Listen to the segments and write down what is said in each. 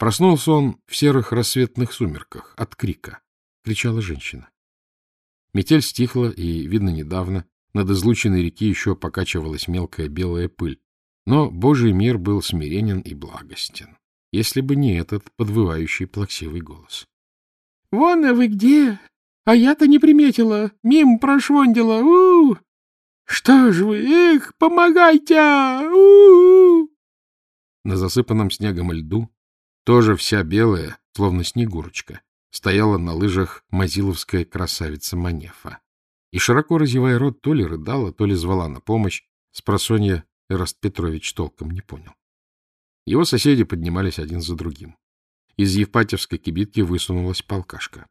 Проснулся он в серых рассветных сумерках от крика. Кричала женщина. Метель стихла, и, видно, недавно над излученной реки еще покачивалась мелкая белая пыль. Но Божий мир был смиренен и благостен, если бы не этот подвывающий плаксивый голос. — Вон, а вы где? А я-то не приметила, мимо прошвондила. У! Что ж вы, эх, помогайте! У, -у, -у На засыпанном снегом льду, тоже вся белая, словно снегурочка, стояла на лыжах мазиловская красавица Манефа. И, широко разевая рот, то ли рыдала, то ли звала на помощь, спросонья Эраст Петрович толком не понял. Его соседи поднимались один за другим. Из Евпатьевской кибитки высунулась полкашка.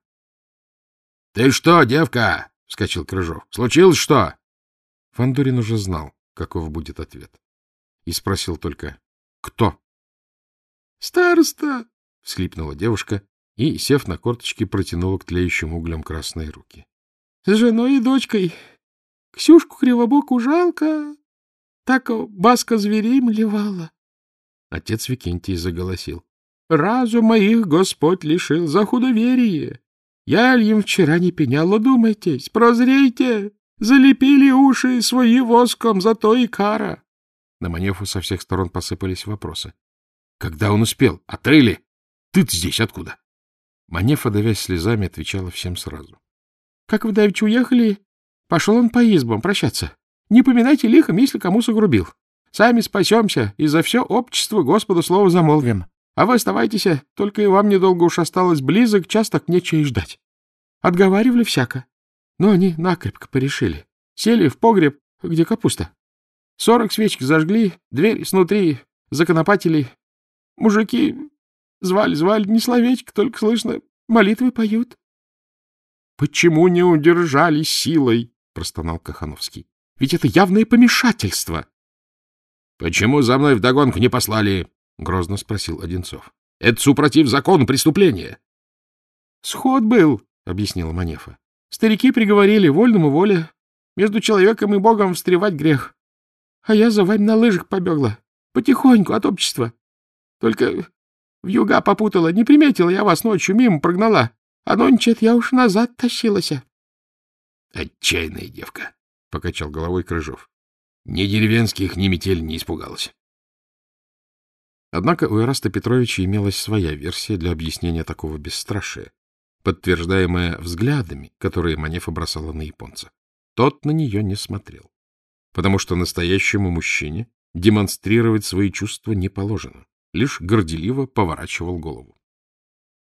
— Ты что, девка? — вскочил Крыжов. — Случилось что? Фандорин уже знал, каков будет ответ. И спросил только «Кто?». «Староста!» — всхлипнула девушка и, сев на корточки, протянула к тлеющим углям красные руки. — С женой и дочкой. Ксюшку Кривобоку жалко. Так баска зверей млевала. Отец Викентий заголосил. — Разума их Господь лишил за худоверие. Я им вчера не пеняла, думайтесь, прозрейте. Залепили уши свои воском, зато и кара. На Манефу со всех сторон посыпались вопросы. Когда он успел? Отрыли? Ты-то здесь откуда? Манефа, давясь слезами, отвечала всем сразу. — Как вы давеча уехали, пошел он по избам прощаться. Не поминайте лихом, если кому согрубил. Сами спасемся, и за все общество Господу слово замолвим. А вы оставайтесь, только и вам недолго уж осталось близок, час так нечего и ждать. Отговаривали всяко. Но они накрепко порешили. Сели в погреб, где капуста. Сорок свечек зажгли, дверь снутри законопатили. Мужики звали-звали, не словечко, только слышно, молитвы поют. — Почему не удержали силой? — простонал Кахановский. — Ведь это явное помешательство. — Почему за мной вдогонку не послали? — грозно спросил Одинцов. — Это супротив закона преступления. — Сход был, — объяснила Манефа. Старики приговорили вольному воле. Между человеком и Богом встревать грех. А я за вами на лыжах побегла. Потихоньку от общества. Только в юга попутала. Не приметила я вас ночью, мимо прогнала. А нончет я уж назад тащилась. — Отчаянная девка, — покачал головой Крыжов. Ни деревенских, ни метель не испугалась. Однако у Ираста Петровича имелась своя версия для объяснения такого бесстрашия подтверждаемая взглядами, которые Манефа бросала на японца. Тот на нее не смотрел, потому что настоящему мужчине демонстрировать свои чувства не положено, лишь горделиво поворачивал голову.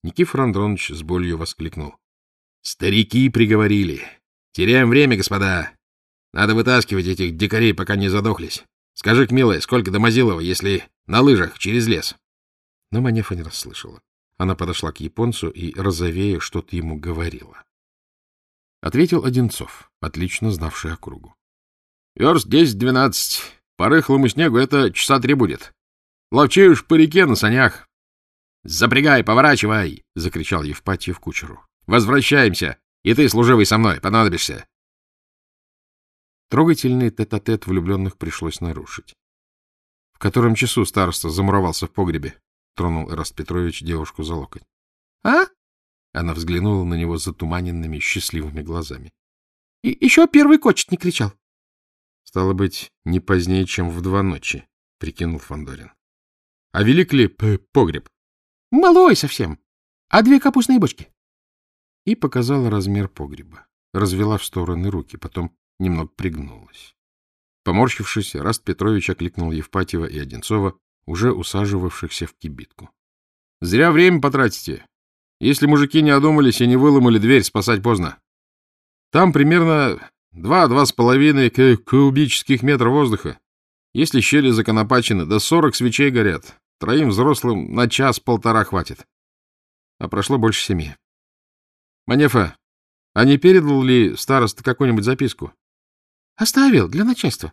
Никифор Андронович с болью воскликнул. — Старики приговорили. Теряем время, господа. Надо вытаскивать этих дикарей, пока не задохлись. скажи милая, сколько до Мазилова, если на лыжах через лес? Но Манефа не расслышала. Она подошла к японцу и, розовея, что-то ему говорила. Ответил Одинцов, отлично знавший округу. — Верст десять-двенадцать. По рыхлому снегу это часа три будет. Ловчеешь по реке на санях. — Запрягай, поворачивай! — закричал Евпатьев кучеру. — Возвращаемся! И ты, служивый, со мной, понадобишься. Трогательный тет-а-тет -тет влюбленных пришлось нарушить. В котором часу староста замуровался в погребе? тронул Эраст Петрович девушку за локоть. — А? Она взглянула на него затуманенными, счастливыми глазами. — И еще первый кочет не кричал. — Стало быть, не позднее, чем в два ночи, — прикинул Фандорин. А велик ли погреб? — Малой совсем. А две капустные бочки? И показала размер погреба. Развела в стороны руки, потом немного пригнулась. Поморщившись, Раст Петрович окликнул Евпатьева и Одинцова, уже усаживавшихся в кибитку. — Зря время потратите. Если мужики не одумались и не выломали дверь, спасать поздно. Там примерно два-два с половиной кубических метра воздуха. Если щели законопачены, до сорок свечей горят. Троим взрослым на час-полтора хватит. А прошло больше семи. Манефа, а не передал ли староста какую-нибудь записку? — Оставил, для начальства.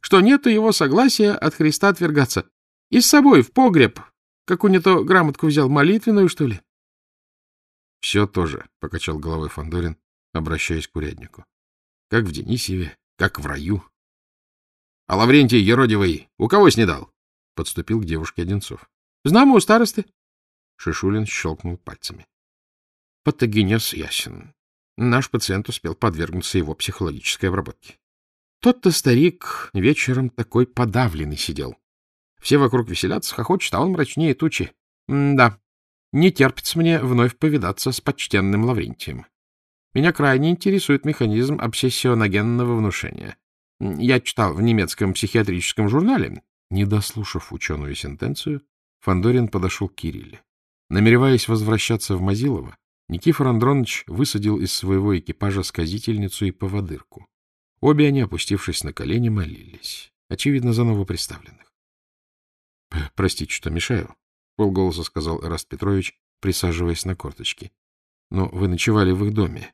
Что нету его согласия от Христа отвергаться. И с собой в погреб. Какую не то грамотку взял, молитвенную, что ли? — Все тоже, — покачал головой Фандорин, обращаясь к уряднику. — Как в Денисеве, как в раю. — А Лаврентий Еродивый у кого снедал? — подступил к девушке Одинцов. — Знамо у старосты. Шишулин щелкнул пальцами. Патогенез ясен. Наш пациент успел подвергнуться его психологической обработке. Тот-то старик вечером такой подавленный сидел. Все вокруг веселятся, хохочут, а он мрачнее тучи. Да, не терпится мне вновь повидаться с почтенным Лаврентием. Меня крайне интересует механизм обсессионогенного внушения. Я читал в немецком психиатрическом журнале. Не дослушав ученую сентенцию, Фандорин подошел к Кирилле. Намереваясь возвращаться в Мазилово, Никифор Андронович высадил из своего экипажа сказительницу и поводырку. Обе они, опустившись на колени, молились. Очевидно, за новоприставленных. — Простите, что мешаю, — полголоса сказал Эраст Петрович, присаживаясь на корточки. — Но вы ночевали в их доме.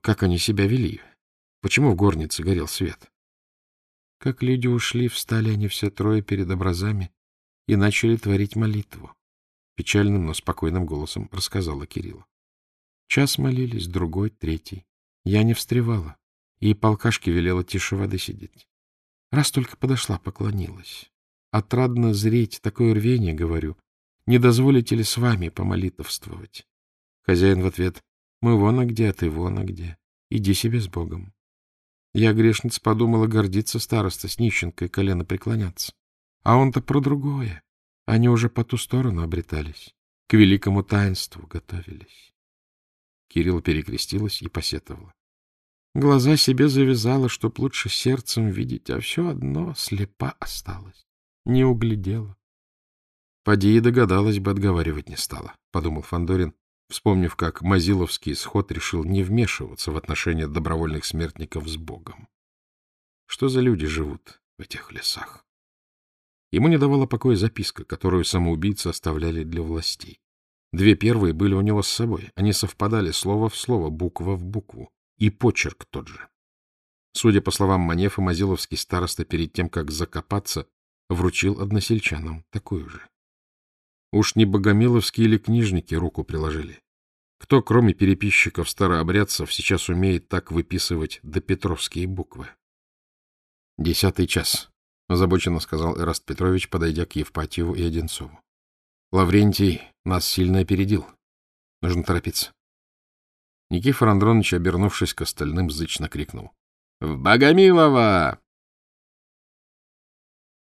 Как они себя вели? Почему в горнице горел свет? Как люди ушли, встали они все трое перед образами и начали творить молитву. Печальным, но спокойным голосом рассказала Кирилла. Час молились, другой, третий. Я не встревала, и полкашке велела тише воды сидеть. Раз только подошла, поклонилась. Отрадно зреть, такое рвение, говорю. Не дозволите ли с вами помолитовствовать? Хозяин в ответ. Мы вон а где, а ты вон а где. Иди себе с Богом. Я, грешница, подумала гордиться староста с нищенкой колено преклоняться. А он-то про другое. Они уже по ту сторону обретались, к великому таинству готовились. Кирилл перекрестилась и посетовала. Глаза себе завязала, чтоб лучше сердцем видеть, а все одно слепа осталась. Не углядела. Поди и догадалась бы, отговаривать не стала, — подумал Фандорин, вспомнив, как Мазиловский сход решил не вмешиваться в отношения добровольных смертников с Богом. Что за люди живут в этих лесах? Ему не давала покоя записка, которую самоубийцы оставляли для властей. Две первые были у него с собой. Они совпадали слово в слово, буква в букву. И почерк тот же. Судя по словам Манефа, Мазиловский староста перед тем, как закопаться, вручил односельчанам такую же. Уж не богомиловские или книжники руку приложили. Кто, кроме переписчиков старообрядцев, сейчас умеет так выписывать допетровские буквы? — Десятый час, — озабоченно сказал Эраст Петрович, подойдя к Евпатьеву и Одинцову. Лаврентий нас сильно опередил. Нужно торопиться. Никифор Андронович, обернувшись к остальным, зычно крикнул. — В Богомилово!